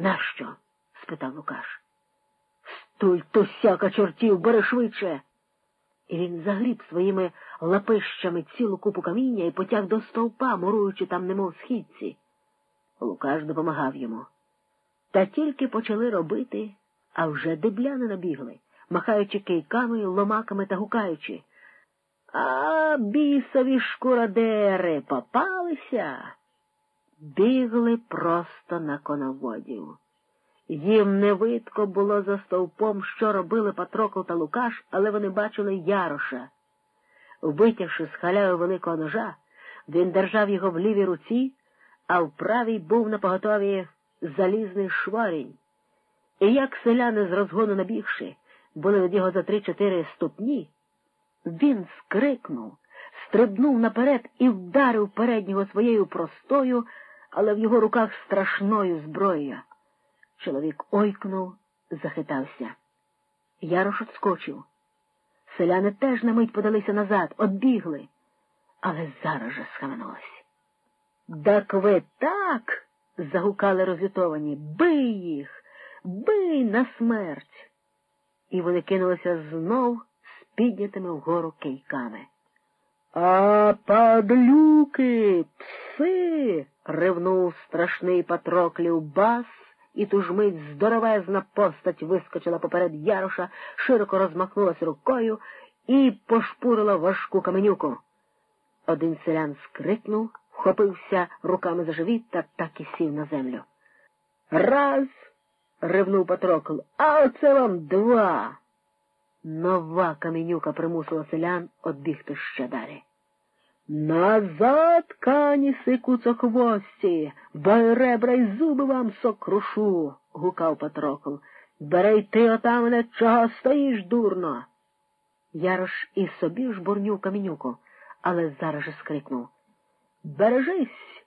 Нащо? спитав Лукаш. Стуль то сяка чортів, бери швидше. І він загріб своїми лапищами цілу купу каміння і потяг до стовпа, муруючи там, немов східці. Лукаш допомагав йому. Та тільки почали робити, а вже дебляни набігли, махаючи кийками, ломаками та гукаючи. А бісові шкурадери попалися. Бігли просто на коноводів. Їм не видко було за стовпом, що робили Патрокл та Лукаш, але вони бачили Яроша. Витягши з халяви великого ножа, він держав його в лівій руці, а в правій був на поготові залізний шварінь. І як селяни з розгону набігши, були від його за три-чотири ступні, він скрикнув, стрибнув наперед і вдарив переднього своєю простою, але в його руках страшною зброєю. Чоловік ойкнув, захитався. Ярош отскочив. Селяни теж на мить подалися назад, одбігли, але зараз же схаменулись. Так ви так. загукали розлютовані. Бий їх, бий на смерть. І вони кинулися знов з піднятими вгору кийками. А падлюки, пси. ревнув страшний патроклів бас і ту ж мить здоровезна постать вискочила поперед Яроша, широко розмахнулася рукою і пошпурила важку каменюку. Один селян скрикнув, вхопився руками за живіт та так і сів на землю. Раз. ревнув Патрокл, а оце вам два. Нова каменюка примусила селян одбігти ще далі. Назад, каніси куцохвості, бо ребра й зуби вам сокрушу, гукав Патрокл. Бери й ти отамане, чого стоїш, дурно. Ярош і собі ж бурнюв каменюку, але зараз же скрикнув. Бережись.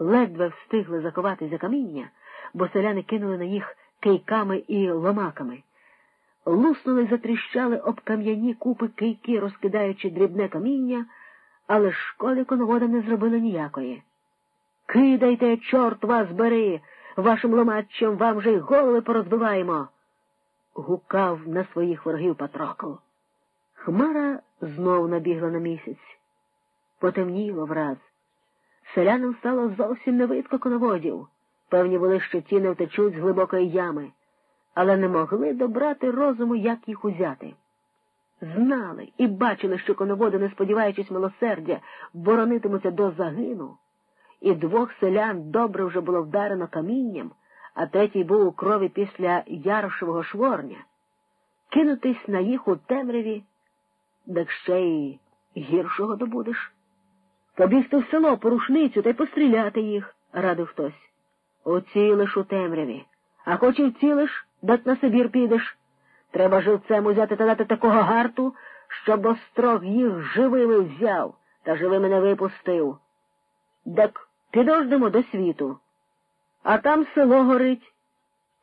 Ледве встигли заковати за каміння, бо селяни кинули на їх кийками і ломаками. Луснули, затріщали об кам'яні купи кийки, розкидаючи дрібне каміння але шкоди коновода не зробили ніякої. Кидайте, чорт вас бери, вашим ломачем вам же й голови порозбиваємо. гукав на своїх ворогів Патрокл. Хмара знов набігла на місяць. Потемніло враз. Селянам стало зовсім невидко коноводів. Певні були, що ті не втечуть з глибокої ями, але не могли добрати розуму, як їх узяти. Знали і бачили, що коноводи, не сподіваючись милосердя, боронитимуться до загину, і двох селян добре вже було вдарено камінням, а третій був у крові після Ярошевого шворня. Кинутись на їх у темряві, так ще й гіршого добудеш. Побігти в село по рушницю та й постріляти їх, радив хтось. Оцілиш у темряві, а хоч і вцілиш, дать на Сибір підеш. Треба живцем узяти та дати такого гарту, щоб острог їх живими взяв та живими не випустив. Так підождемо до світу. А там село горить,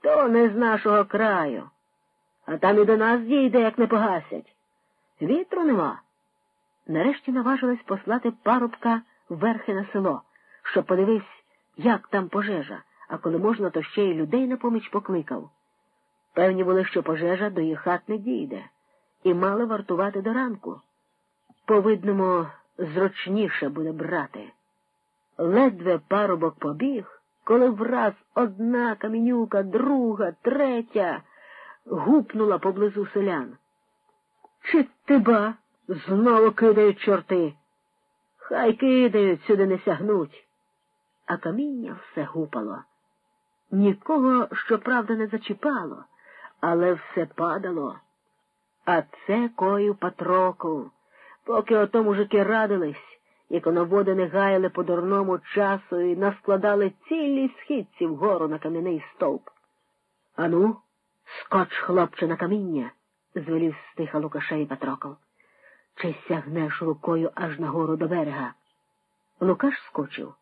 то не з нашого краю. А там і до нас дійде, як не погасять. Вітру нема. Нарешті наважилась послати парубка верхи на село, щоб подивився, як там пожежа, а коли можна, то ще й людей на поміч покликав. Певні були, що пожежа до їх хат не дійде, і мали вартувати до ранку. По-видному, зручніше буде брати. Ледве парубок побіг, коли враз одна камінюка, друга, третя гупнула поблизу селян. Чи ти Знову кидають чорти. Хай кидають, сюди не сягнуть. А каміння все гупало. Нікого, щоправда, не зачіпало але все падало. А це кою Патрокл. Поки ото мужики радились, як коноводи не гаяли по дурному часу і наскладали цілі східці вгору на кам'яний стовп. Ану, скоч, хлопче, на каміння, звелів стиха Лукашей Патрокл. Чи сягнеш рукою аж нагору до берега? Лукаш скочив.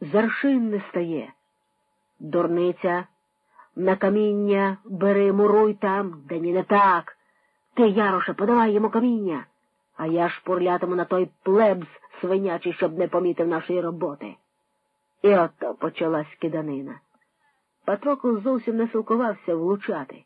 Заршин не стає. Дурниця на каміння бери, муруй там, де ні не так. Ти, Яроше, подавай йому каміння, а я ж пурлятиму на той плебс свинячий, щоб не помітив нашої роботи. І ото почалась киданина. Патрокол зовсім не силкувався влучати.